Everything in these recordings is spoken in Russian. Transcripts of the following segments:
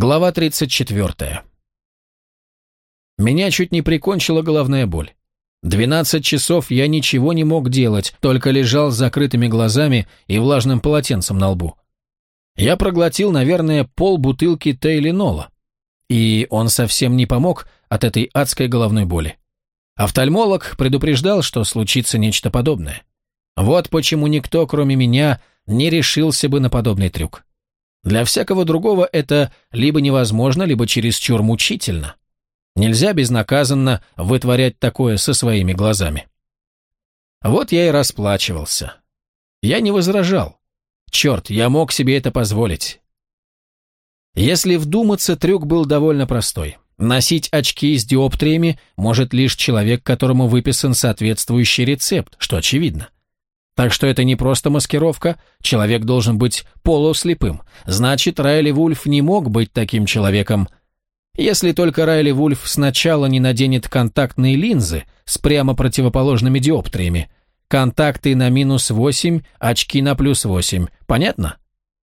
Глава 34. Меня чуть не прикончила головная боль. Двенадцать часов я ничего не мог делать, только лежал с закрытыми глазами и влажным полотенцем на лбу. Я проглотил, наверное, пол бутылки Тейлинола, и он совсем не помог от этой адской головной боли. Офтальмолог предупреждал, что случится нечто подобное. Вот почему никто, кроме меня, не решился бы на подобный трюк. Для всякого другого это либо невозможно, либо чересчур мучительно. Нельзя безнаказанно вытворять такое со своими глазами. Вот я и расплачивался. Я не возражал. Черт, я мог себе это позволить. Если вдуматься, трюк был довольно простой. Носить очки с диоптриями может лишь человек, которому выписан соответствующий рецепт, что очевидно. Так что это не просто маскировка, человек должен быть полуслепым. Значит, Райли Вульф не мог быть таким человеком. Если только Райли Вульф сначала не наденет контактные линзы с прямо противоположными диоптриями. Контакты на минус 8, очки на плюс 8. Понятно?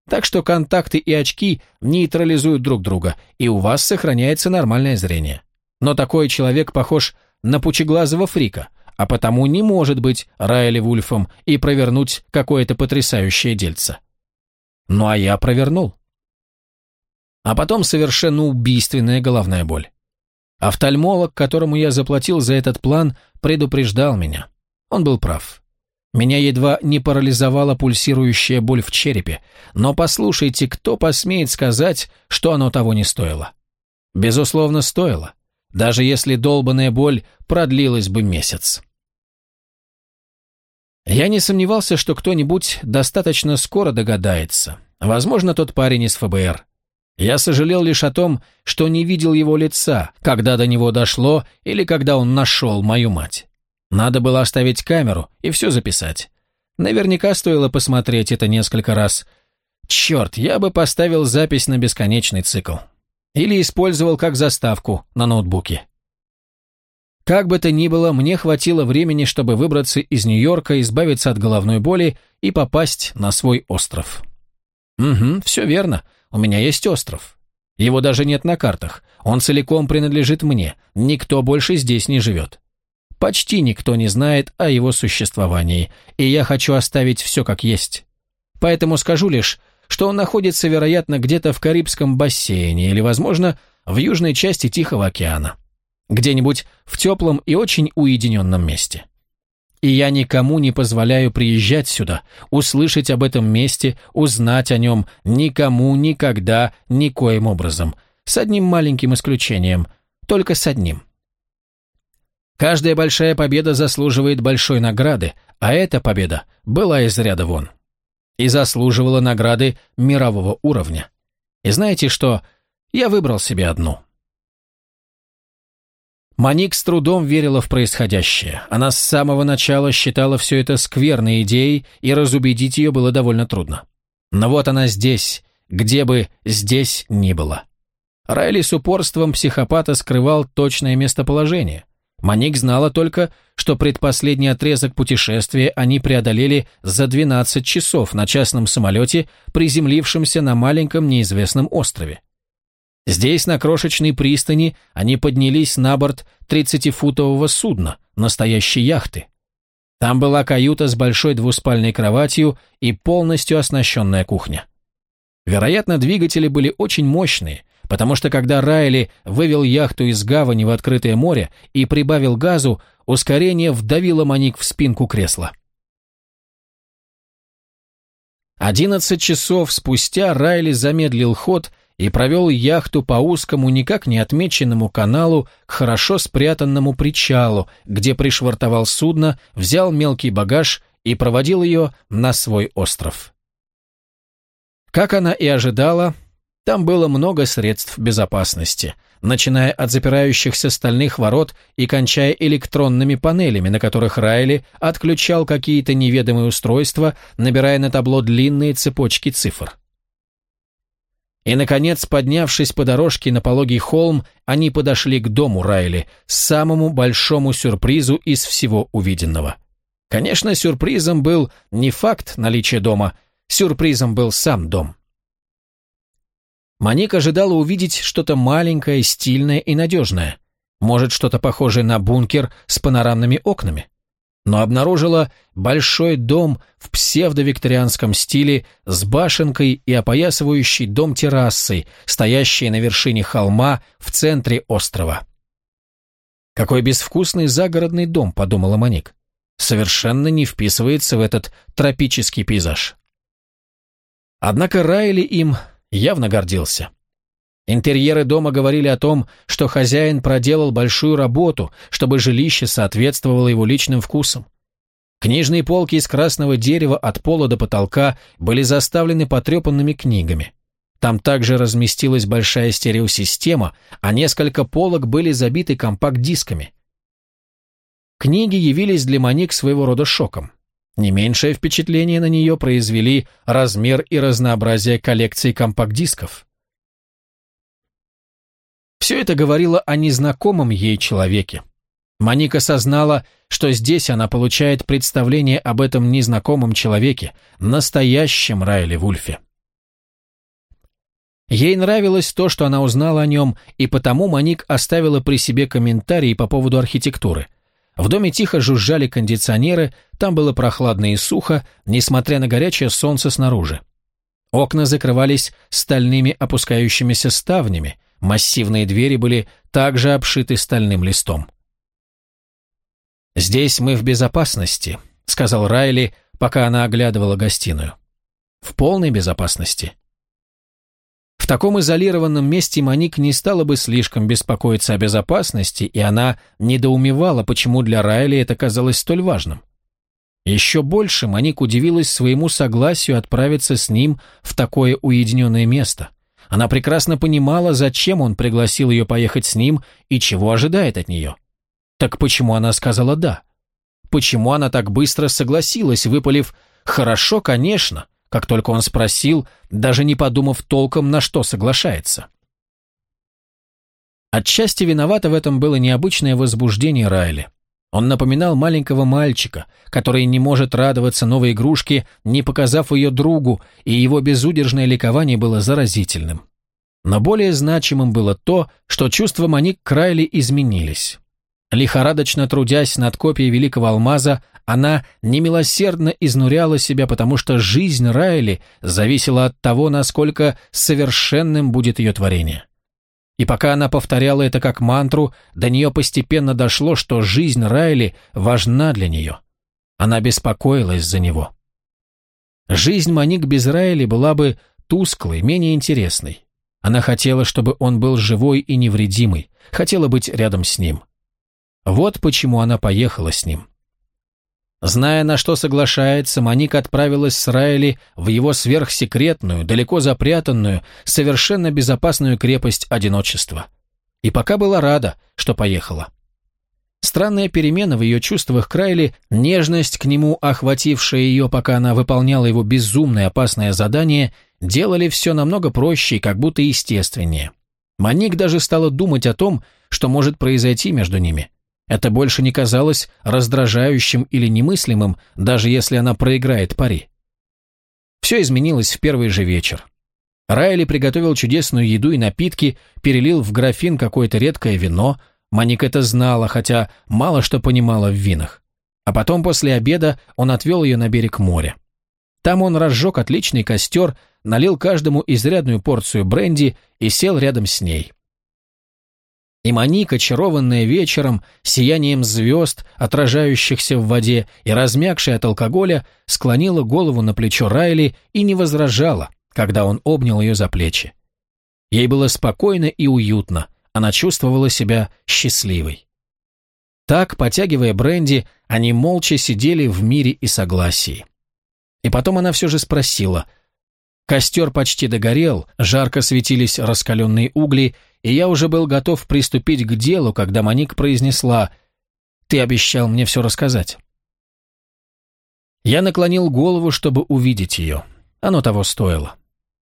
Так что контакты и очки нейтрализуют друг друга, и у вас сохраняется нормальное зрение. Но такой человек похож на пучеглазого фрика, а потому не может быть Райли Вульфом и провернуть какое-то потрясающее дельце. Ну а я провернул. А потом совершенно убийственная головная боль. Офтальмолог, которому я заплатил за этот план, предупреждал меня. Он был прав. Меня едва не парализовала пульсирующая боль в черепе, но послушайте, кто посмеет сказать, что оно того не стоило? Безусловно, стоило даже если долбанная боль продлилась бы месяц. Я не сомневался, что кто-нибудь достаточно скоро догадается. Возможно, тот парень из ФБР. Я сожалел лишь о том, что не видел его лица, когда до него дошло или когда он нашел мою мать. Надо было оставить камеру и все записать. Наверняка стоило посмотреть это несколько раз. Черт, я бы поставил запись на бесконечный цикл. Или использовал как заставку на ноутбуке. Как бы то ни было, мне хватило времени, чтобы выбраться из Нью-Йорка, избавиться от головной боли и попасть на свой остров. Угу, все верно, у меня есть остров. Его даже нет на картах, он целиком принадлежит мне, никто больше здесь не живет. Почти никто не знает о его существовании, и я хочу оставить все как есть. Поэтому скажу лишь, что он находится, вероятно, где-то в Карибском бассейне или, возможно, в южной части Тихого океана. Где-нибудь в теплом и очень уединенном месте. И я никому не позволяю приезжать сюда, услышать об этом месте, узнать о нем никому никогда, никоим образом. С одним маленьким исключением. Только с одним. Каждая большая победа заслуживает большой награды, а эта победа была из ряда вон и заслуживала награды мирового уровня. И знаете что? Я выбрал себе одну. Маник с трудом верила в происходящее. Она с самого начала считала все это скверной идеей, и разубедить ее было довольно трудно. Но вот она здесь, где бы здесь ни было. Райли с упорством психопата скрывал точное местоположение – Маник знала только, что предпоследний отрезок путешествия они преодолели за 12 часов на частном самолете, приземлившемся на маленьком неизвестном острове. Здесь, на крошечной пристани, они поднялись на борт 30-футового судна, настоящей яхты. Там была каюта с большой двуспальной кроватью и полностью оснащенная кухня. Вероятно, двигатели были очень мощные, потому что когда Райли вывел яхту из гавани в открытое море и прибавил газу, ускорение вдавило Маник в спинку кресла. Одиннадцать часов спустя Райли замедлил ход и провел яхту по узкому, никак не отмеченному каналу к хорошо спрятанному причалу, где пришвартовал судно, взял мелкий багаж и проводил ее на свой остров. Как она и ожидала, там было много средств безопасности, начиная от запирающихся стальных ворот и кончая электронными панелями, на которых Райли отключал какие-то неведомые устройства, набирая на табло длинные цепочки цифр. И, наконец, поднявшись по дорожке на пологий холм, они подошли к дому Райли, самому большому сюрпризу из всего увиденного. Конечно, сюрпризом был не факт наличия дома, сюрпризом был сам дом. Маник ожидала увидеть что-то маленькое, стильное и надежное. Может, что-то похожее на бункер с панорамными окнами. Но обнаружила большой дом в псевдовикторианском стиле с башенкой и опоясывающий дом террасой, стоящей на вершине холма в центре острова. «Какой безвкусный загородный дом», — подумала Маник. «Совершенно не вписывается в этот тропический пейзаж». Однако Райли им явно гордился. Интерьеры дома говорили о том, что хозяин проделал большую работу, чтобы жилище соответствовало его личным вкусам. Книжные полки из красного дерева от пола до потолка были заставлены потрепанными книгами. Там также разместилась большая стереосистема, а несколько полок были забиты компакт-дисками. Книги явились для Моник своего рода шоком. Не меньшее впечатление на нее произвели размер и разнообразие коллекции компакт-дисков. Все это говорило о незнакомом ей человеке. Моника осознала, что здесь она получает представление об этом незнакомом человеке, настоящем Райле Вульфе. Ей нравилось то, что она узнала о нем, и потому Моник оставила при себе комментарии по поводу архитектуры. В доме тихо жужжали кондиционеры, там было прохладно и сухо, несмотря на горячее солнце снаружи. Окна закрывались стальными опускающимися ставнями, массивные двери были также обшиты стальным листом. «Здесь мы в безопасности», — сказал Райли, пока она оглядывала гостиную. «В полной безопасности». В таком изолированном месте Моник не стала бы слишком беспокоиться о безопасности, и она недоумевала, почему для Райли это казалось столь важным. Еще больше Моник удивилась своему согласию отправиться с ним в такое уединенное место. Она прекрасно понимала, зачем он пригласил ее поехать с ним и чего ожидает от нее. Так почему она сказала «да»? Почему она так быстро согласилась, выпалив «хорошо, конечно», как только он спросил, даже не подумав толком, на что соглашается. Отчасти виновато в этом было необычное возбуждение Райли. Он напоминал маленького мальчика, который не может радоваться новой игрушке, не показав ее другу, и его безудержное ликование было заразительным. Но более значимым было то, что чувства Моник к Райли изменились. Лихорадочно трудясь над копией великого алмаза, она немилосердно изнуряла себя, потому что жизнь Райли зависела от того, насколько совершенным будет ее творение. И пока она повторяла это как мантру, до нее постепенно дошло, что жизнь Райли важна для нее. Она беспокоилась за него. Жизнь Маник без Райли была бы тусклой, менее интересной. Она хотела, чтобы он был живой и невредимый, хотела быть рядом с ним. Вот почему она поехала с ним. Зная, на что соглашается, Моник отправилась с Райли в его сверхсекретную, далеко запрятанную, совершенно безопасную крепость одиночества. И пока была рада, что поехала. Странная перемена в ее чувствах к Райли, нежность к нему, охватившая ее, пока она выполняла его безумное опасное задание, делали все намного проще и как будто естественнее. Моник даже стала думать о том, что может произойти между ними – это больше не казалось раздражающим или немыслимым, даже если она проиграет пари. Все изменилось в первый же вечер. Райли приготовил чудесную еду и напитки, перелил в графин какое-то редкое вино. Маник это знала, хотя мало что понимала в винах. А потом после обеда он отвел ее на берег моря. Там он разжег отличный костер, налил каждому изрядную порцию бренди и сел рядом с ней. И Моник, очарованная вечером, сиянием звезд, отражающихся в воде, и размягшая от алкоголя, склонила голову на плечо Райли и не возражала, когда он обнял ее за плечи. Ей было спокойно и уютно, она чувствовала себя счастливой. Так, потягивая бренди, они молча сидели в мире и согласии. И потом она все же спросила. Костер почти догорел, жарко светились раскаленные угли, и я уже был готов приступить к делу, когда Моник произнесла «Ты обещал мне все рассказать». Я наклонил голову, чтобы увидеть ее. Оно того стоило.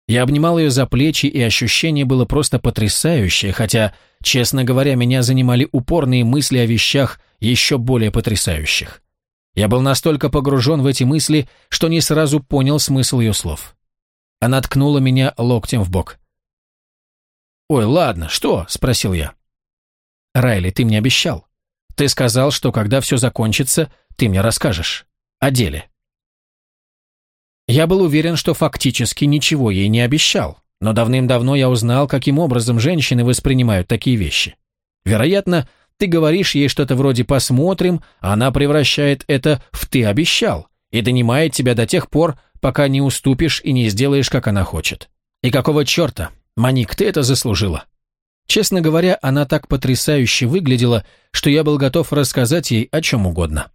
Я обнимал ее за плечи, и ощущение было просто потрясающее, хотя, честно говоря, меня занимали упорные мысли о вещах еще более потрясающих. Я был настолько погружен в эти мысли, что не сразу понял смысл ее слов. Она ткнула меня локтем в бок. «Ой, ладно, что?» – спросил я. «Райли, ты мне обещал. Ты сказал, что когда все закончится, ты мне расскажешь. О деле». Я был уверен, что фактически ничего ей не обещал, но давным-давно я узнал, каким образом женщины воспринимают такие вещи. Вероятно, ты говоришь ей что-то вроде «посмотрим», а она превращает это в «ты обещал» и донимает тебя до тех пор, пока не уступишь и не сделаешь, как она хочет. И какого черта? Маник, ты это заслужила. Честно говоря, она так потрясающе выглядела, что я был готов рассказать ей о чем угодно.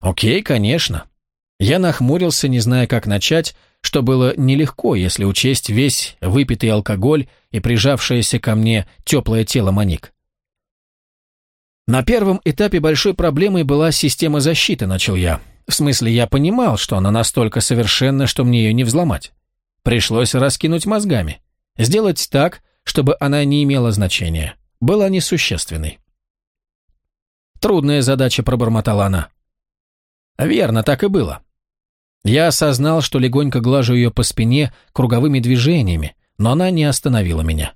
Окей, конечно. Я нахмурился, не зная, как начать, что было нелегко, если учесть весь выпитый алкоголь и прижавшееся ко мне теплое тело Маник. На первом этапе большой проблемой была система защиты, начал я. В смысле, я понимал, что она настолько совершенна, что мне ее не взломать. Пришлось раскинуть мозгами. Сделать так, чтобы она не имела значения. Была несущественной. «Трудная задача», — пробормотала она. «Верно, так и было. Я осознал, что легонько глажу ее по спине круговыми движениями, но она не остановила меня.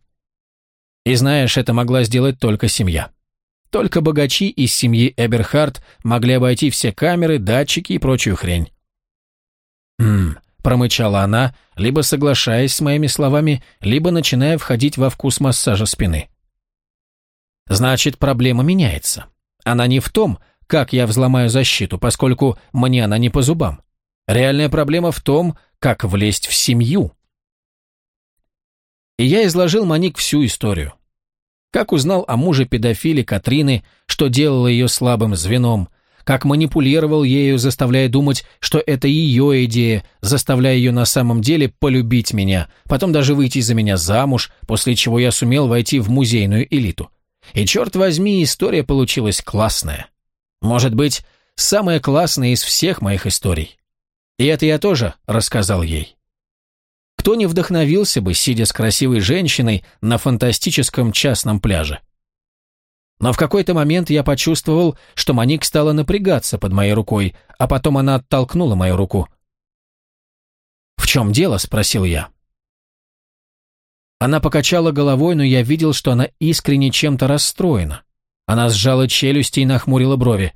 И знаешь, это могла сделать только семья. Только богачи из семьи Эберхард могли обойти все камеры, датчики и прочую хрень. «Хм», — промычала она, либо соглашаясь с моими словами, либо начиная входить во вкус массажа спины. «Значит, проблема меняется. Она не в том, как я взломаю защиту, поскольку мне она не по зубам. Реальная проблема в том, как влезть в семью». И я изложил Моник всю историю. Как узнал о муже-педофиле Катрины, что делало ее слабым звеном, как манипулировал ею, заставляя думать, что это ее идея, заставляя ее на самом деле полюбить меня, потом даже выйти за меня замуж, после чего я сумел войти в музейную элиту. И черт возьми, история получилась классная. Может быть, самая классная из всех моих историй. И это я тоже рассказал ей. Кто не вдохновился бы, сидя с красивой женщиной на фантастическом частном пляже? Но в какой-то момент я почувствовал, что Моник стала напрягаться под моей рукой, а потом она оттолкнула мою руку. «В чем дело?» – спросил я. Она покачала головой, но я видел, что она искренне чем-то расстроена. Она сжала челюсти и нахмурила брови.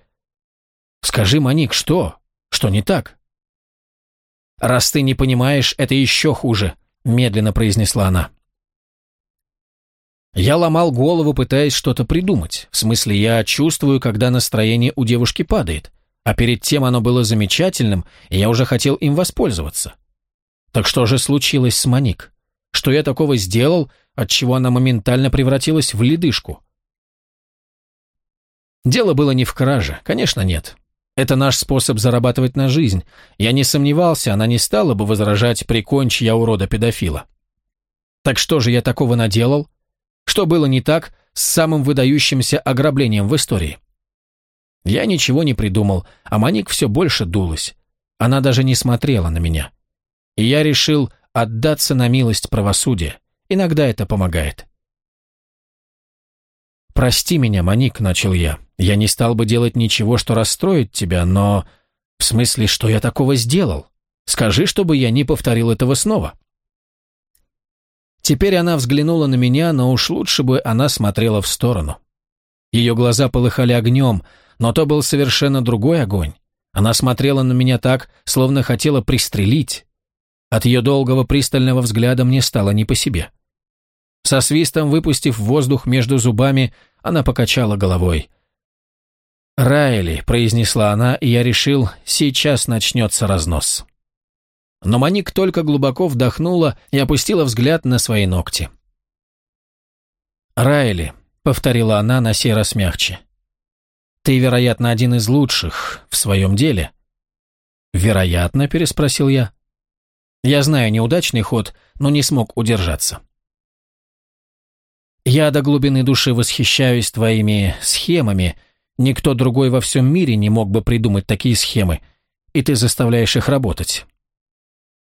«Скажи, Моник, что? Что не так?» «Раз ты не понимаешь, это еще хуже», — медленно произнесла она. Я ломал голову, пытаясь что-то придумать. В смысле, я чувствую, когда настроение у девушки падает. А перед тем оно было замечательным, и я уже хотел им воспользоваться. Так что же случилось с Моник? Что я такого сделал, отчего она моментально превратилась в ледышку? Дело было не в краже, конечно, нет. Это наш способ зарабатывать на жизнь. Я не сомневался, она не стала бы возражать «прикончи я урода-педофила». Так что же я такого наделал? Что было не так с самым выдающимся ограблением в истории? Я ничего не придумал, а Маник все больше дулась. Она даже не смотрела на меня. И я решил отдаться на милость правосудия. Иногда это помогает. «Прости меня, Маник», — начал я. «Я не стал бы делать ничего, что расстроит тебя, но...» «В смысле, что я такого сделал? Скажи, чтобы я не повторил этого снова». Теперь она взглянула на меня, но уж лучше бы она смотрела в сторону. Ее глаза полыхали огнем, но то был совершенно другой огонь. Она смотрела на меня так, словно хотела пристрелить. От ее долгого пристального взгляда мне стало не по себе. Со свистом выпустив воздух между зубами, она покачала головой. «Райли», — произнесла она, и я решил, сейчас начнется разнос. Но Маник только глубоко вдохнула и опустила взгляд на свои ногти. «Райли», — повторила она на сей раз мягче, — «ты, вероятно, один из лучших в своем деле». «Вероятно?» — переспросил я. «Я знаю неудачный ход, но не смог удержаться». Я до глубины души восхищаюсь твоими схемами. Никто другой во всем мире не мог бы придумать такие схемы, и ты заставляешь их работать».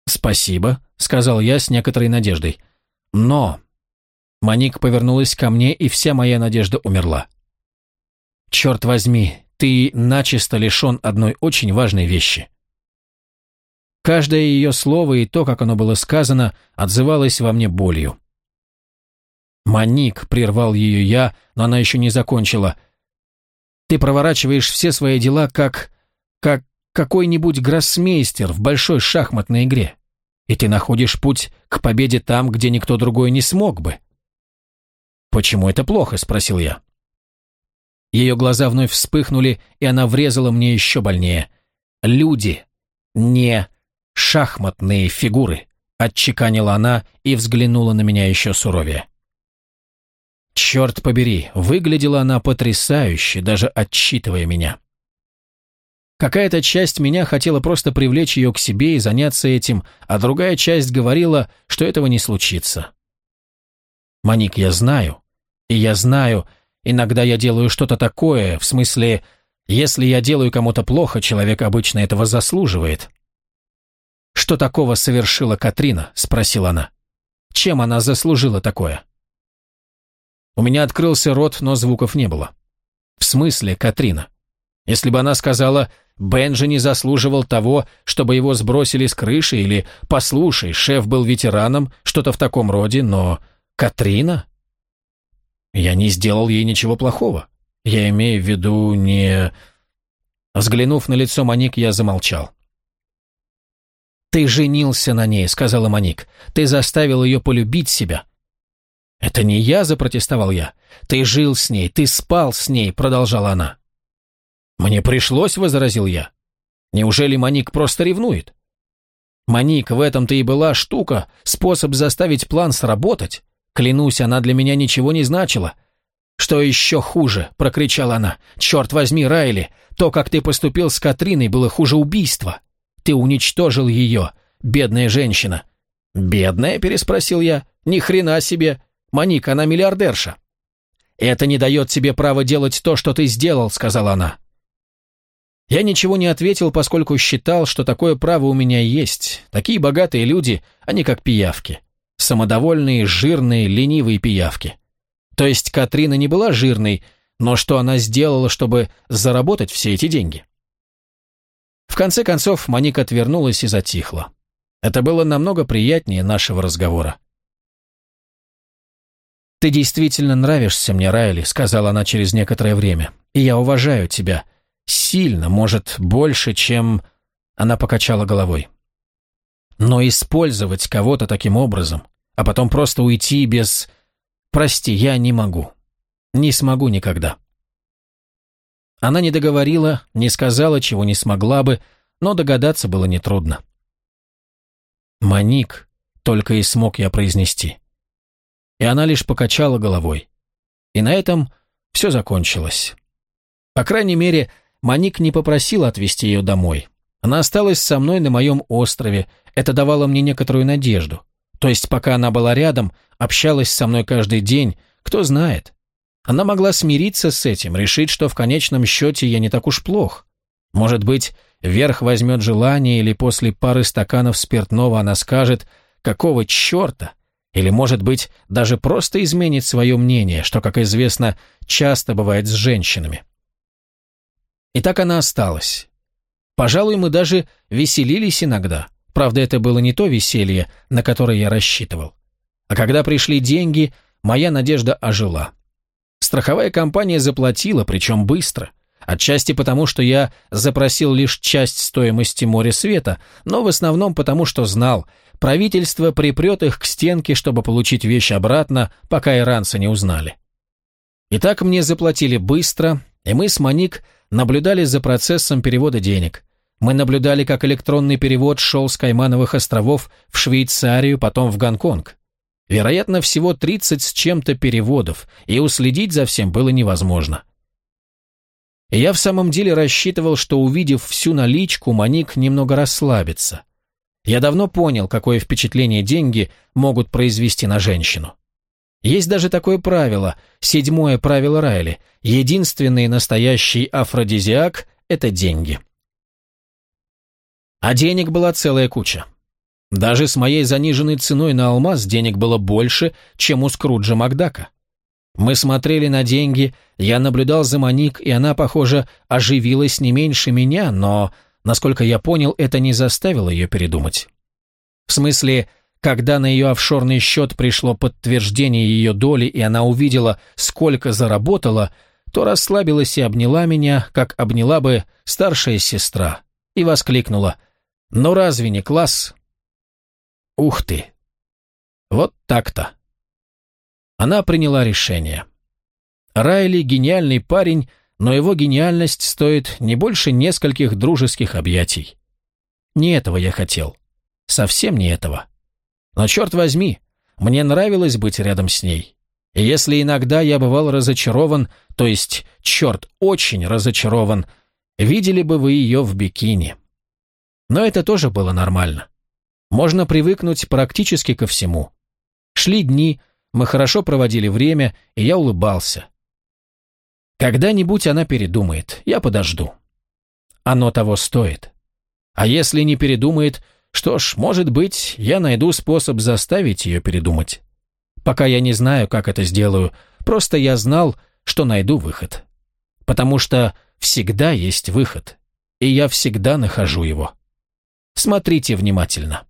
«Спасибо», — сказал я с некоторой надеждой. «Но...» Моник повернулась ко мне, и вся моя надежда умерла. «Черт возьми, ты начисто лишен одной очень важной вещи». Каждое ее слово и то, как оно было сказано, отзывалось во мне болью. «Маник», — прервал ее я, но она еще не закончила. «Ты проворачиваешь все свои дела как... как какой-нибудь гроссмейстер в большой шахматной игре, и ты находишь путь к победе там, где никто другой не смог бы». «Почему это плохо?» — спросил я. Ее глаза вновь вспыхнули, и она врезала мне еще больнее. «Люди, не шахматные фигуры», — отчеканила она и взглянула на меня еще суровее. Черт побери, выглядела она потрясающе, даже отчитывая меня. Какая-то часть меня хотела просто привлечь ее к себе и заняться этим, а другая часть говорила, что этого не случится. «Маник, я знаю. И я знаю, иногда я делаю что-то такое, в смысле, если я делаю кому-то плохо, человек обычно этого заслуживает». «Что такого совершила Катрина?» – спросила она. «Чем она заслужила такое?» У меня открылся рот, но звуков не было. В смысле, Катрина? Если бы она сказала, Бенджи не заслуживал того, чтобы его сбросили с крыши, или «Послушай, шеф был ветераном», что-то в таком роде, но Катрина? Я не сделал ей ничего плохого. Я имею в виду не... Взглянув на лицо Моник, я замолчал. «Ты женился на ней», — сказала Моник. «Ты заставил ее полюбить себя. «Это не я», — запротестовал я. «Ты жил с ней, ты спал с ней», — продолжала она. «Мне пришлось», — возразил я. «Неужели Моник просто ревнует?» «Моник, в этом-то и была штука, способ заставить план сработать. Клянусь, она для меня ничего не значила». «Что еще хуже?» — прокричала она. «Черт возьми, Райли, то, как ты поступил с Катриной, было хуже убийства. Ты уничтожил ее, бедная женщина». «Бедная?» — переспросил я. «Ни хрена себе! Моник, она миллиардерша». «Это не дает тебе права делать то, что ты сделал», — сказала она. Я ничего не ответил, поскольку считал, что такое право у меня есть. Такие богатые люди, они как пиявки. Самодовольные, жирные, ленивые пиявки. То есть Катрина не была жирной, но что она сделала, чтобы заработать все эти деньги? В конце концов, Моник отвернулась и затихла. Это было намного приятнее нашего разговора. «Ты действительно нравишься мне, Райли», — сказала она через некоторое время. «И я уважаю тебя. Сильно, может, больше, чем...» Она покачала головой. «Но использовать кого-то таким образом, а потом просто уйти без... Прости, я не могу. Не смогу никогда». Она не договорила, не сказала, чего не смогла бы, но догадаться было нетрудно. «Маник», — только и смог я произнести и она лишь покачала головой. И на этом все закончилось. По крайней мере, Маник не попросила отвезти ее домой. Она осталась со мной на моем острове, это давало мне некоторую надежду. То есть, пока она была рядом, общалась со мной каждый день, кто знает. Она могла смириться с этим, решить, что в конечном счете я не так уж плох. Может быть, верх возьмет желание, или после пары стаканов спиртного она скажет, какого черта, или, может быть, даже просто изменит свое мнение, что, как известно, часто бывает с женщинами. И так она осталась. Пожалуй, мы даже веселились иногда. Правда, это было не то веселье, на которое я рассчитывал. А когда пришли деньги, моя надежда ожила. Страховая компания заплатила, причем быстро. Отчасти потому, что я запросил лишь часть стоимости моря света, но в основном потому, что знал, правительство припрет их к стенке, чтобы получить вещь обратно, пока иранцы не узнали. Итак, мне заплатили быстро, и мы с Маник наблюдали за процессом перевода денег. Мы наблюдали, как электронный перевод шел с Каймановых островов в Швейцарию, потом в Гонконг. Вероятно, всего 30 с чем-то переводов, и уследить за всем было невозможно. И я в самом деле рассчитывал, что, увидев всю наличку, Маник немного расслабится. Я давно понял, какое впечатление деньги могут произвести на женщину. Есть даже такое правило, седьмое правило Райли. Единственный настоящий афродизиак – это деньги. А денег была целая куча. Даже с моей заниженной ценой на алмаз денег было больше, чем у Скруджа Макдака. Мы смотрели на деньги, я наблюдал за Моник, и она, похоже, оживилась не меньше меня, но Насколько я понял, это не заставило ее передумать. В смысле, когда на ее офшорный счет пришло подтверждение ее доли, и она увидела, сколько заработала, то расслабилась и обняла меня, как обняла бы старшая сестра, и воскликнула «Ну разве не класс?» «Ух ты! Вот так-то!» Она приняла решение. Райли – гениальный парень, но его гениальность стоит не больше нескольких дружеских объятий. Не этого я хотел. Совсем не этого. Но черт возьми, мне нравилось быть рядом с ней. И если иногда я бывал разочарован, то есть, черт, очень разочарован, видели бы вы ее в бикини. Но это тоже было нормально. Можно привыкнуть практически ко всему. Шли дни, мы хорошо проводили время, и я улыбался. Когда-нибудь она передумает, я подожду. Оно того стоит. А если не передумает, что ж, может быть, я найду способ заставить ее передумать. Пока я не знаю, как это сделаю, просто я знал, что найду выход. Потому что всегда есть выход, и я всегда нахожу его. Смотрите внимательно.